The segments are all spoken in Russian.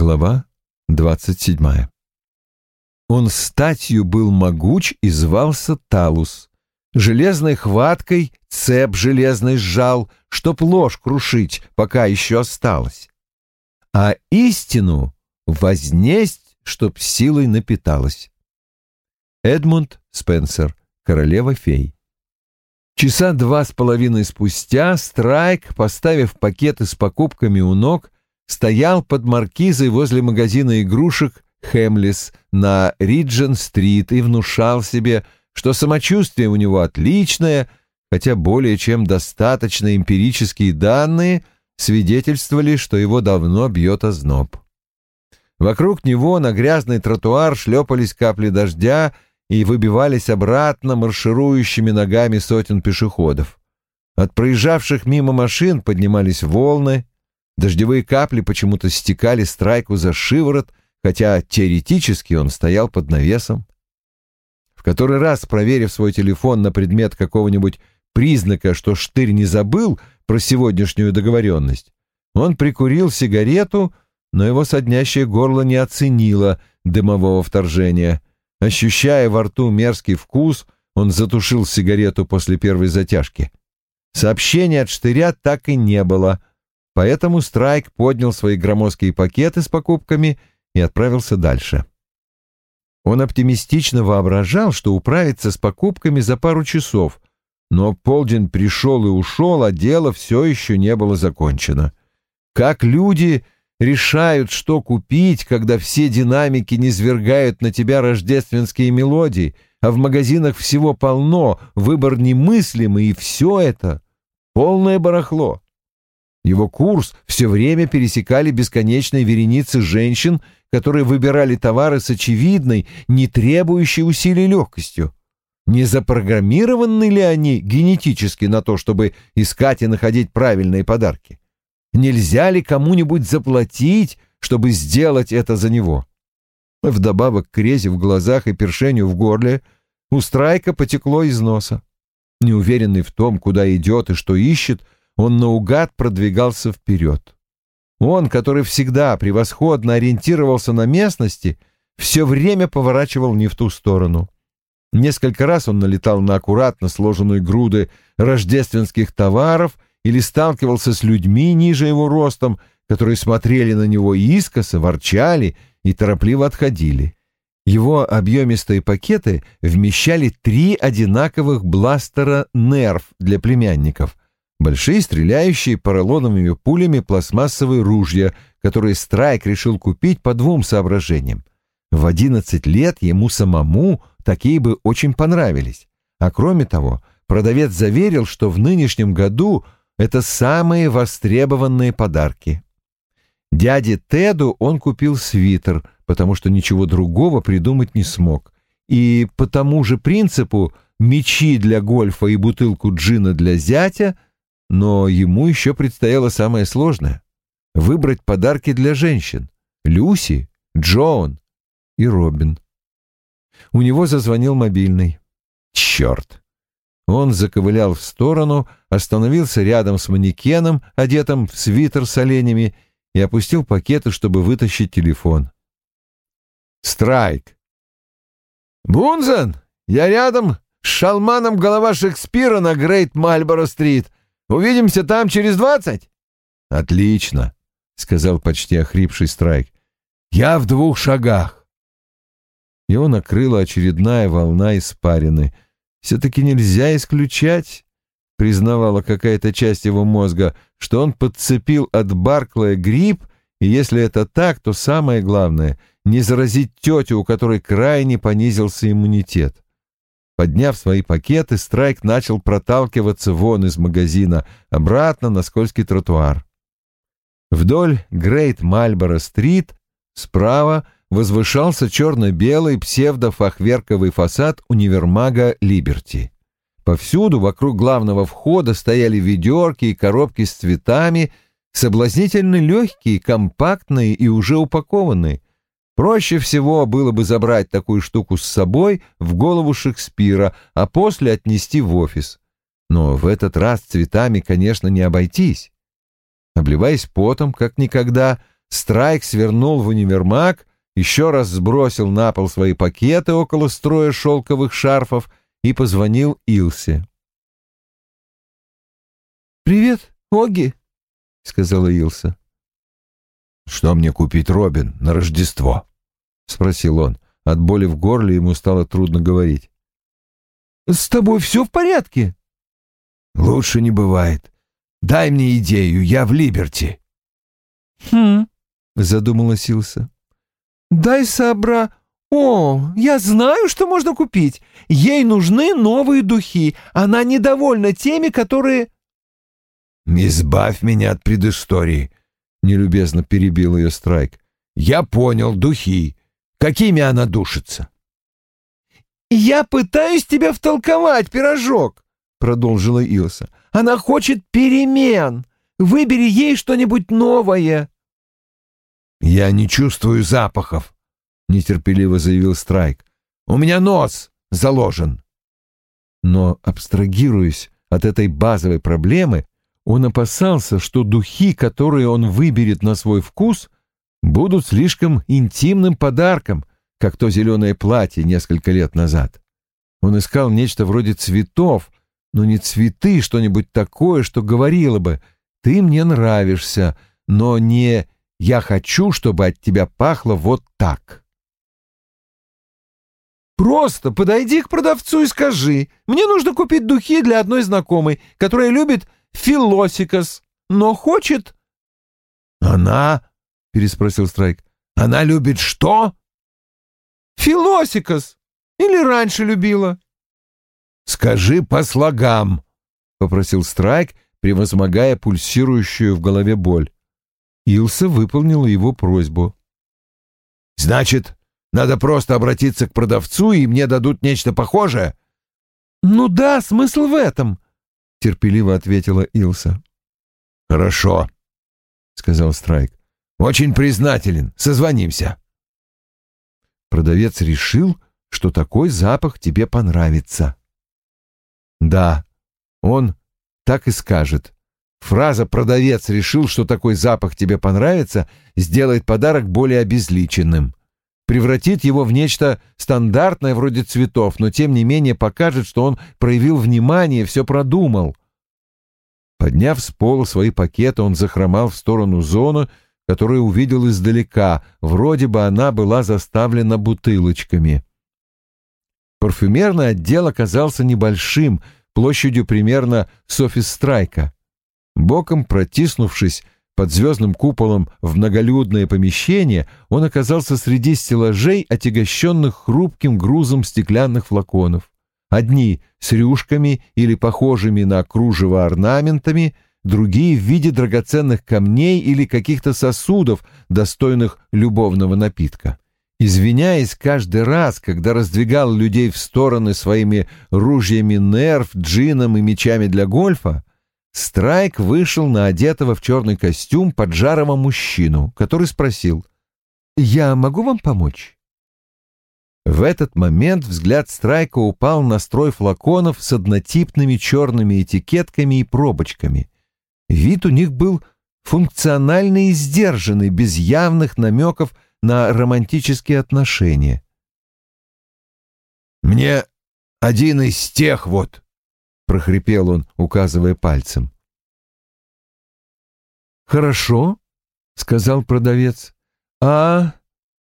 Глава двадцать седьмая. Он статью был могуч и звался Талус. Железной хваткой цеп железный сжал, чтоб ложь крушить, пока еще осталось. А истину вознесть, чтоб силой напиталась. Эдмунд Спенсер, королева фей. Часа два с половиной спустя Страйк, поставив пакеты с покупками у ног, стоял под маркизой возле магазина игрушек Хемлис на Риджен-стрит и внушал себе, что самочувствие у него отличное, хотя более чем достаточно эмпирические данные свидетельствовали, что его давно бьет озноб. Вокруг него на грязный тротуар шлепались капли дождя и выбивались обратно марширующими ногами сотен пешеходов. От проезжавших мимо машин поднимались волны, дождевые капли почему-то стекали страйку за шиворот, хотя теоретически он стоял под навесом. В который раз, проверив свой телефон на предмет какого-нибудь признака, что Штырь не забыл про сегодняшнюю договоренность, он прикурил сигарету, но его соднящее горло не оценило дымового вторжения. Ощущая во рту мерзкий вкус, он затушил сигарету после первой затяжки. Сообщения от Штыря так и не было, поэтому Страйк поднял свои громоздкие пакеты с покупками и отправился дальше. Он оптимистично воображал, что управится с покупками за пару часов, но полдень пришел и ушел, а дело все еще не было закончено. Как люди решают, что купить, когда все динамики не свергают на тебя рождественские мелодии, а в магазинах всего полно, выбор немыслимый, и все это — полное барахло. Его курс все время пересекали бесконечные вереницы женщин, которые выбирали товары с очевидной, не требующей усилий легкостью. Не запрограммированы ли они генетически на то, чтобы искать и находить правильные подарки? Нельзя ли кому-нибудь заплатить, чтобы сделать это за него? Вдобавок к резе в глазах и першению в горле у Страйка потекло из носа. Неуверенный в том, куда идет и что ищет, он наугад продвигался вперед. Он, который всегда превосходно ориентировался на местности, все время поворачивал не в ту сторону. Несколько раз он налетал на аккуратно сложенную груды рождественских товаров или сталкивался с людьми ниже его ростом, которые смотрели на него искоса, ворчали и торопливо отходили. Его объемистые пакеты вмещали три одинаковых бластера «Нерв» для племянников, большие стреляющие поролоновыми пулями пластмассовые ружья, которые Страйк решил купить по двум соображениям. В одиннадцать лет ему самому такие бы очень понравились. А кроме того, продавец заверил, что в нынешнем году это самые востребованные подарки. Дяде Теду он купил свитер, потому что ничего другого придумать не смог. И по тому же принципу мечи для гольфа и бутылку джина для зятя, но ему еще предстояло самое сложное — выбрать подарки для женщин — Люси, Джоан и Робин. У него зазвонил мобильный. Черт! Он заковылял в сторону, остановился рядом с манекеном, одетым в свитер с оленями, и опустил пакеты, чтобы вытащить телефон. «Страйк!» «Бунзен, я рядом с шалманом голова Шекспира на Грейт Мальборо-стрит. Увидимся там через двадцать?» «Отлично», — сказал почти охрипший Страйк. «Я в двух шагах». Его накрыла очередная волна испарины — все-таки нельзя исключать, признавала какая-то часть его мозга, что он подцепил от Барклая грипп, и если это так, то самое главное — не заразить тетю, у которой крайне понизился иммунитет. Подняв свои пакеты, Страйк начал проталкиваться вон из магазина, обратно на скользкий тротуар. Вдоль Грейт Мальборо-стрит справа — возвышался черно-белый псевдофахверковый фасад универмага «Либерти». Повсюду вокруг главного входа стояли ведерки и коробки с цветами, соблазнительно легкие, компактные и уже упакованные. Проще всего было бы забрать такую штуку с собой в голову Шекспира, а после отнести в офис. Но в этот раз цветами, конечно, не обойтись. Обливаясь потом, как никогда, Страйк свернул в универмаг, еще раз сбросил на пол свои пакеты около строя шелковых шарфов и позвонил Илсе. «Привет, Оги», — сказала Илса. «Что мне купить, Робин, на Рождество?» — спросил он. От боли в горле ему стало трудно говорить. «С тобой все в порядке?» «Лучше не бывает. Дай мне идею, я в Либерти». «Хм», — задумалась Илса. «Дай собра... О, я знаю, что можно купить. Ей нужны новые духи. Она недовольна теми, которые...» «Избавь меня от предыстории», — нелюбезно перебил ее Страйк. «Я понял, духи. Какими она душится?» «Я пытаюсь тебя втолковать, пирожок», — продолжила Илса. «Она хочет перемен. Выбери ей что-нибудь новое». «Я не чувствую запахов», — нетерпеливо заявил Страйк. «У меня нос заложен». Но, абстрагируясь от этой базовой проблемы, он опасался, что духи, которые он выберет на свой вкус, будут слишком интимным подарком, как то зеленое платье несколько лет назад. Он искал нечто вроде цветов, но не цветы, что-нибудь такое, что говорило бы «ты мне нравишься», но не «я хочу, чтобы от тебя пахло вот так». «Просто подойди к продавцу и скажи, мне нужно купить духи для одной знакомой, которая любит Филосикас, но хочет...» «Она?» — переспросил Страйк. «Она любит что?» «Филосикас. Или раньше любила». «Скажи по слогам», — попросил Страйк, превозмогая пульсирующую в голове боль. Илса выполнила его просьбу. «Значит, надо просто обратиться к продавцу, и мне дадут нечто похожее?» «Ну да, смысл в этом», — терпеливо ответила Илса. «Хорошо», — сказал Страйк. «Очень признателен. Созвонимся». Продавец решил, что такой запах тебе понравится. Да, он так и скажет. Фраза «продавец решил, что такой запах тебе понравится» сделает подарок более обезличенным превратит его в нечто стандартное вроде цветов, но тем не менее покажет, что он проявил внимание, все продумал. Подняв с пола свои пакеты, он захромал в сторону зоны, которую увидел издалека, вроде бы она была заставлена бутылочками. Парфюмерный отдел оказался небольшим, площадью примерно с офис Страйка. Боком протиснувшись под звездным куполом в многолюдное помещение, он оказался среди стеллажей, отягощенных хрупким грузом стеклянных флаконов. Одни с рюшками или похожими на кружево орнаментами, другие в виде драгоценных камней или каких-то сосудов, достойных любовного напитка. Извиняясь каждый раз, когда раздвигал людей в стороны своими ружьями нерв, джином и мечами для гольфа, Страйк вышел на одетого в черный костюм поджарого мужчину, который спросил «Я могу вам помочь?» В этот момент взгляд Страйка упал на строй флаконов с однотипными черными этикетками и пробочками. Вид у них был функциональный и сдержанный, без явных намеков на романтические отношения. «Мне один из тех вот», прохрипел он, указывая пальцем. «Хорошо», — сказал продавец. «А...»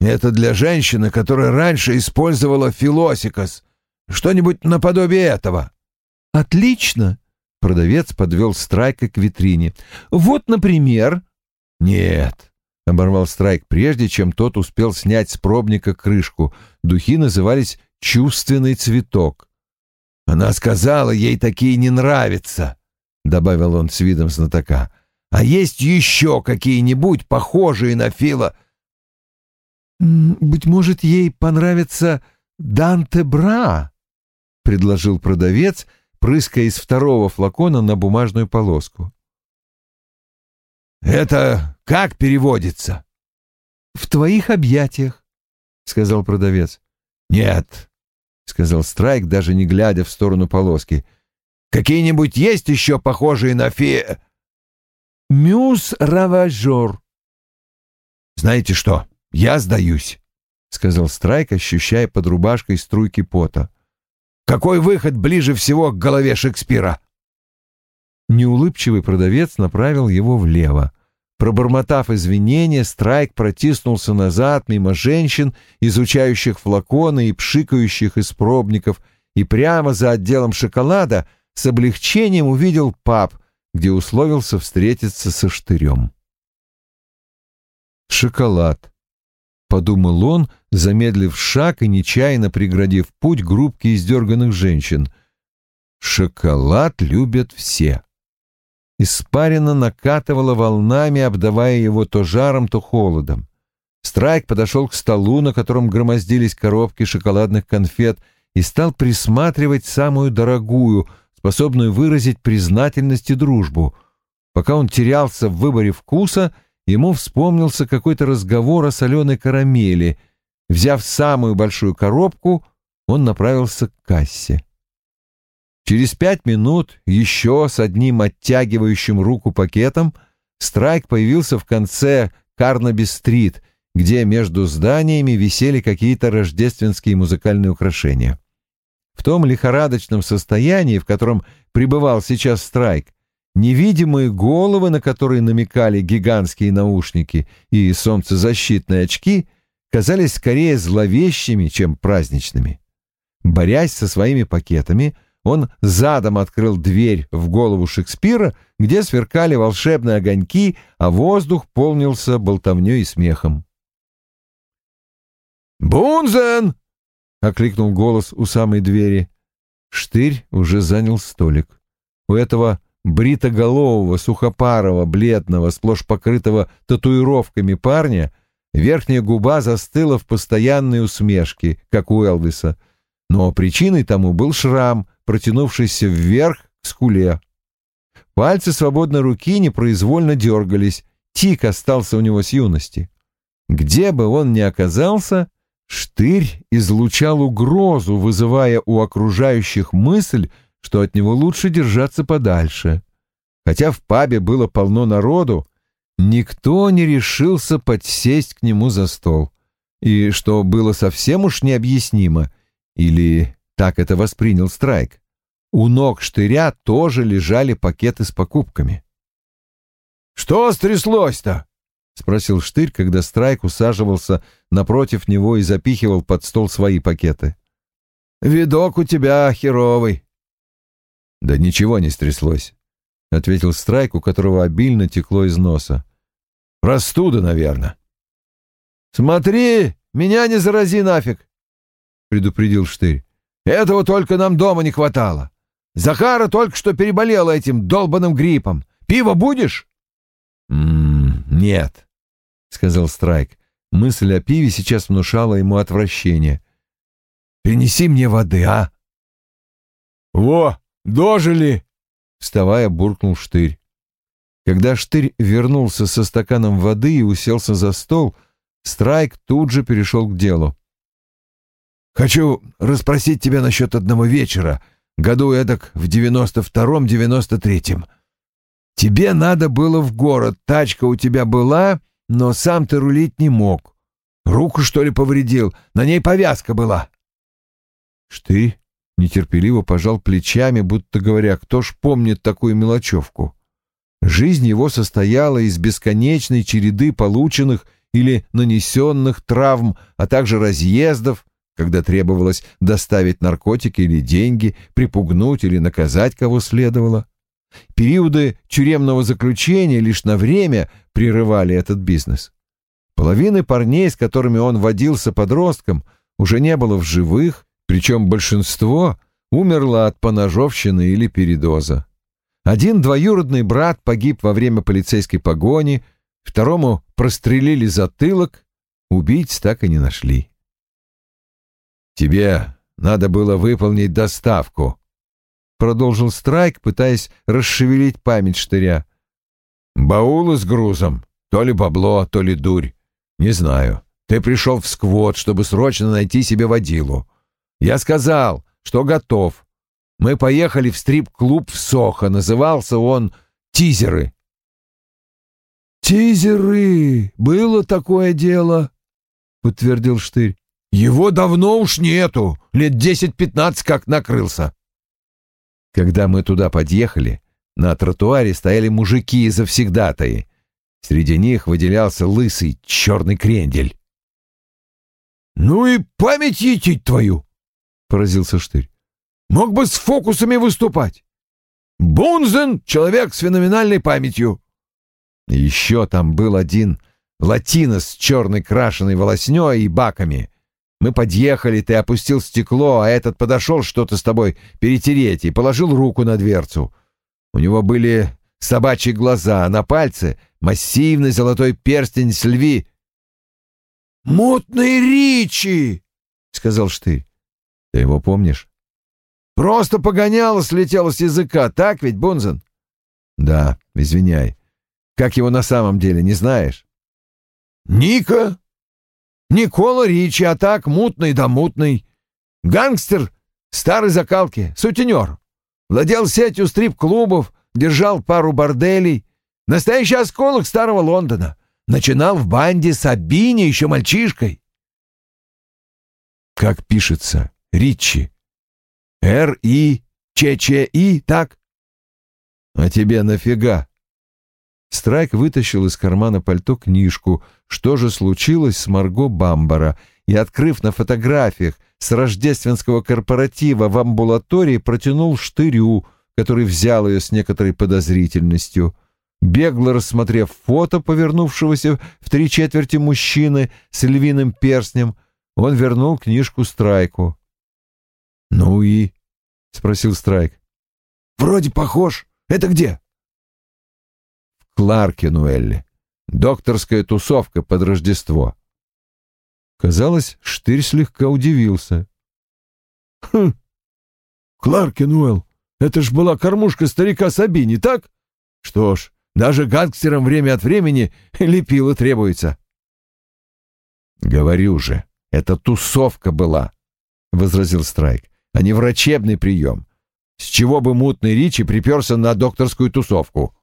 «Это для женщины, которая раньше использовала филосикос. Что-нибудь наподобие этого». «Отлично!» — продавец подвел Страйка к витрине. «Вот, например...» «Нет», — оборвал Страйк, прежде чем тот успел снять с пробника крышку. Духи назывались «чувственный цветок». Она сказала, ей такие не нравятся, — добавил он с видом знатока. А есть еще какие-нибудь похожие на Фила? «Быть может, ей понравится Данте Бра?» — предложил продавец, прыская из второго флакона на бумажную полоску. «Это как переводится?» «В твоих объятиях», — сказал продавец. «Нет, — сказал Страйк, даже не глядя в сторону полоски. «Какие-нибудь есть еще похожие на фе...» «Мюс Раважор», Знаете что, я сдаюсь, — сказал Страйк, ощущая под рубашкой струйки пота. Какой выход ближе всего к голове Шекспира? Неулыбчивый продавец направил его влево. Пробормотав извинения, Страйк протиснулся назад мимо женщин, изучающих флаконы и пшикающих из пробников, и прямо за отделом шоколада с облегчением увидел паб, где условился встретиться со штырем. «Шоколад», — подумал он, замедлив шаг и нечаянно преградив путь группке издерганных женщин. «Шоколад любят все». Испарина накатывала волнами, обдавая его то жаром, то холодом. Страйк подошел к столу, на котором громоздились коробки шоколадных конфет, и стал присматривать самую дорогую, способную выразить признательность и дружбу. Пока он терялся в выборе вкуса, ему вспомнился какой-то разговор о соленой карамели. Взяв самую большую коробку, он направился к кассе. Через пять минут еще с одним оттягивающим руку пакетом Страйк появился в конце Карнаби-стрит, где между зданиями висели какие-то рождественские музыкальные украшения. В том лихорадочном состоянии, в котором пребывал сейчас Страйк, невидимые головы, на которые намекали гигантские наушники и солнцезащитные очки, казались скорее зловещими, чем праздничными. Борясь со своими пакетами, он задом открыл дверь в голову Шекспира, где сверкали волшебные огоньки, а воздух полнился болтовнёй и смехом. «Бунзен!» — окликнул голос у самой двери. Штырь уже занял столик. У этого бритоголового, сухопарого, бледного, сплошь покрытого татуировками парня верхняя губа застыла в постоянной усмешке, как у Элвиса. Но причиной тому был шрам — протянувшийся вверх к скуле. Пальцы свободной руки непроизвольно дергались, тик остался у него с юности. Где бы он ни оказался, штырь излучал угрозу, вызывая у окружающих мысль, что от него лучше держаться подальше. Хотя в пабе было полно народу, никто не решился подсесть к нему за стол. И что было совсем уж необъяснимо, или так это воспринял Страйк. У ног штыря тоже лежали пакеты с покупками. «Что стряслось-то?» — спросил штырь, когда Страйк усаживался напротив него и запихивал под стол свои пакеты. «Видок у тебя херовый». «Да ничего не стряслось», — ответил Страйк, у которого обильно текло из носа. «Простуда, наверное». «Смотри, меня не зарази нафиг», — предупредил Штырь. Этого только нам дома не хватало. Захара только что переболела этим долбаным гриппом. Пиво будешь? «М нет сказал Страйк. Мысль о пиве сейчас внушала ему отвращение. «Принеси мне воды, а?» «Во, дожили!» — вставая, буркнул Штырь. Когда Штырь вернулся со стаканом воды и уселся за стол, Страйк тут же перешел к делу. Хочу расспросить тебя насчет одного вечера, году эдак в девяносто втором-девяносто третьем. Тебе надо было в город, тачка у тебя была, но сам ты рулить не мог. Руку, что ли, повредил? На ней повязка была. Штырь нетерпеливо пожал плечами, будто говоря, кто ж помнит такую мелочевку. Жизнь его состояла из бесконечной череды полученных или нанесенных травм, а также разъездов, когда требовалось доставить наркотики или деньги, припугнуть или наказать кого следовало. Периоды тюремного заключения лишь на время прерывали этот бизнес. Половины парней, с которыми он водился подростком, уже не было в живых, причем большинство умерло от поножовщины или передоза. Один двоюродный брат погиб во время полицейской погони, второму прострелили затылок, убийц так и не нашли. «Тебе надо было выполнить доставку», — продолжил Страйк, пытаясь расшевелить память штыря. «Баулы с грузом. То ли бабло, то ли дурь. Не знаю. Ты пришел в сквот, чтобы срочно найти себе водилу. Я сказал, что готов. Мы поехали в стрип-клуб в Сохо. Назывался он «Тизеры». «Тизеры! Было такое дело!» — подтвердил Штырь. «Его давно уж нету, лет десять-пятнадцать как накрылся». Когда мы туда подъехали, на тротуаре стояли мужики и завсегдатаи. Среди них выделялся лысый черный крендель. «Ну и память етить твою!» — поразился Штырь. «Мог бы с фокусами выступать. Бунзен — человек с феноменальной памятью». Еще там был один латинос с черной крашеной волосней и баками. Мы подъехали, ты опустил стекло, а этот подошел что-то с тобой перетереть и положил руку на дверцу. У него были собачьи глаза, а на пальце массивный золотой перстень с льви. «Мутный Ричи!» — сказал Штырь. «Ты его помнишь?» «Просто погоняло слетело с языка, так ведь, Бунзен?» «Да, извиняй. Как его на самом деле, не знаешь?» «Ника. Никола Ричи, а так мутный да мутный. Гангстер старой закалки, сутенер. Владел сетью стрип-клубов, держал пару борделей. Настоящий осколок старого Лондона. Начинал в банде с Абини еще мальчишкой. Как пишется? Ричи. Р-И-Ч-Ч-И, так? А тебе нафига? Страйк вытащил из кармана пальто книжку «Что же случилось с Марго Бамбара» и, открыв на фотографиях с рождественского корпоратива в амбулатории, протянул штырю, который взял ее с некоторой подозрительностью — Бегло рассмотрев фото повернувшегося в три четверти мужчины с львиным перстнем, он вернул книжку Страйку. «Ну и?» — спросил Страйк. «Вроде похож. Это где?» «В Кларкенуэлле. Докторская тусовка под Рождество». Казалось, Штырь слегка удивился. «Хм, Кларкенуэлл, это ж была кормушка старика Сабини, так? Что ж, даже гангстерам время от времени лепило требуется. «Говорю же, это тусовка была», — возразил Страйк, — «а не врачебный прием. С чего бы мутный Ричи приперся на докторскую тусовку?»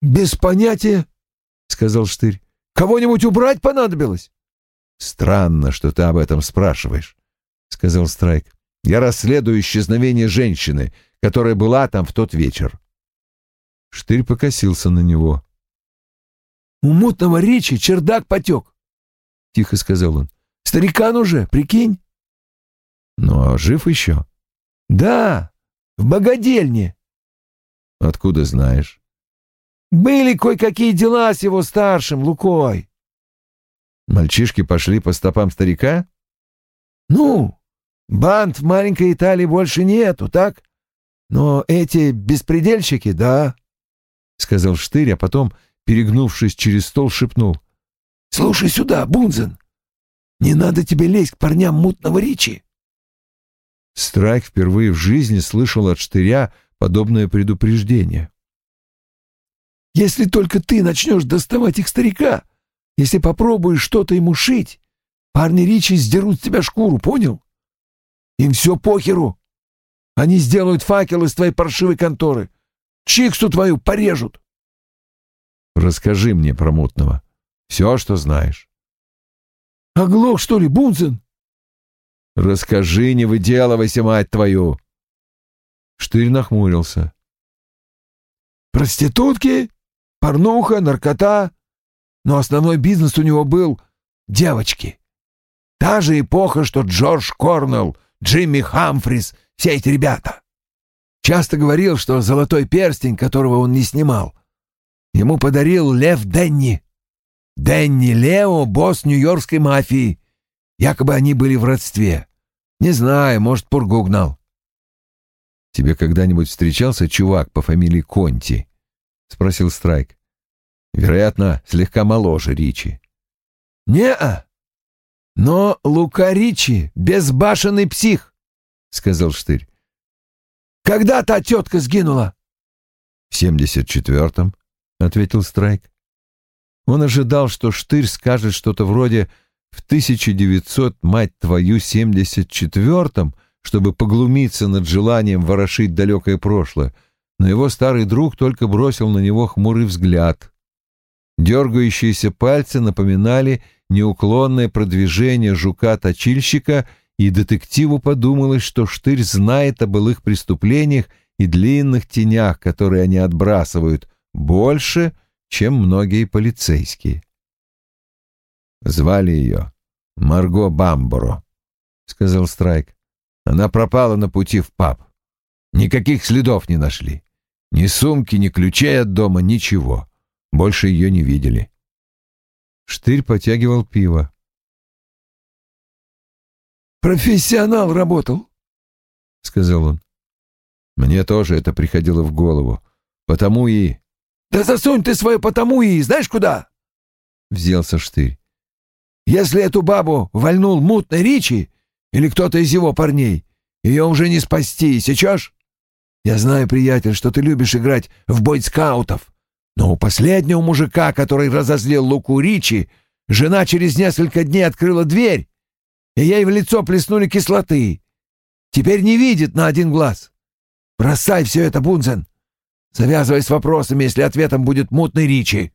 «Без понятия», — сказал Штырь. «Кого-нибудь убрать понадобилось?» «Странно, что ты об этом спрашиваешь», — сказал Страйк. «Я расследую исчезновение женщины, которая была там в тот вечер. Штырь покосился на него. «У мутного речи чердак потек», — тихо сказал он. «Старикан уже, прикинь». «Ну, а жив еще?» «Да, в богадельне». «Откуда знаешь?» «Были кое-какие дела с его старшим, Лукой». «Мальчишки пошли по стопам старика?» «Ну, банд в маленькой Италии больше нету, так? Но эти беспредельщики, да, сказал Штырь, а потом, перегнувшись через стол, шепнул. «Слушай сюда, Бунзен! Не надо тебе лезть к парням мутного Ричи!» Страйк впервые в жизни слышал от Штыря подобное предупреждение. «Если только ты начнешь доставать их старика, если попробуешь что-то ему шить, парни Ричи сдерут с тебя шкуру, понял? Им все похеру. Они сделают факел из твоей паршивой конторы. Чиксу твою порежут. Расскажи мне про мутного. Все, что знаешь. Оглох, что ли, Бунзен? Расскажи, не выделывайся, мать твою. Штырь нахмурился. Проститутки, порнуха, наркота. Но основной бизнес у него был девочки. Та же эпоха, что Джордж Корнелл, Джимми Хамфрис, все эти ребята. Часто говорил, что золотой перстень, которого он не снимал, ему подарил Лев Денни. Денни Лео — босс нью-йоркской мафии. Якобы они были в родстве. Не знаю, может, пургу угнал. «Тебе когда-нибудь встречался чувак по фамилии Конти?» — спросил Страйк. «Вероятно, слегка моложе Ричи». «Не-а. Но Лука Ричи — безбашенный псих», — сказал Штырь. Когда та тетка сгинула?» «В семьдесят четвертом», — ответил Страйк. Он ожидал, что Штырь скажет что-то вроде «в 1900, мать твою, семьдесят четвертом», чтобы поглумиться над желанием ворошить далекое прошлое, но его старый друг только бросил на него хмурый взгляд. Дергающиеся пальцы напоминали неуклонное продвижение жука-точильщика, и детективу подумалось, что Штырь знает о былых преступлениях и длинных тенях, которые они отбрасывают, больше, чем многие полицейские. Звали ее Марго Бамборо, — сказал Страйк. Она пропала на пути в паб. Никаких следов не нашли. Ни сумки, ни ключей от дома, ничего. Больше ее не видели. Штырь потягивал пиво. «Профессионал работал», — сказал он. Мне тоже это приходило в голову. Потому и... «Да засунь ты свое потому и знаешь куда?» — взялся Штырь. «Если эту бабу вальнул мутный Ричи или кто-то из его парней, ее уже не спасти, сечешь? Я знаю, приятель, что ты любишь играть в бойскаутов, но у последнего мужика, который разозлил Луку Ричи, жена через несколько дней открыла дверь, и ей в лицо плеснули кислоты. Теперь не видит на один глаз. Бросай все это, Бунзен. Завязывай с вопросами, если ответом будет мутный Ричи.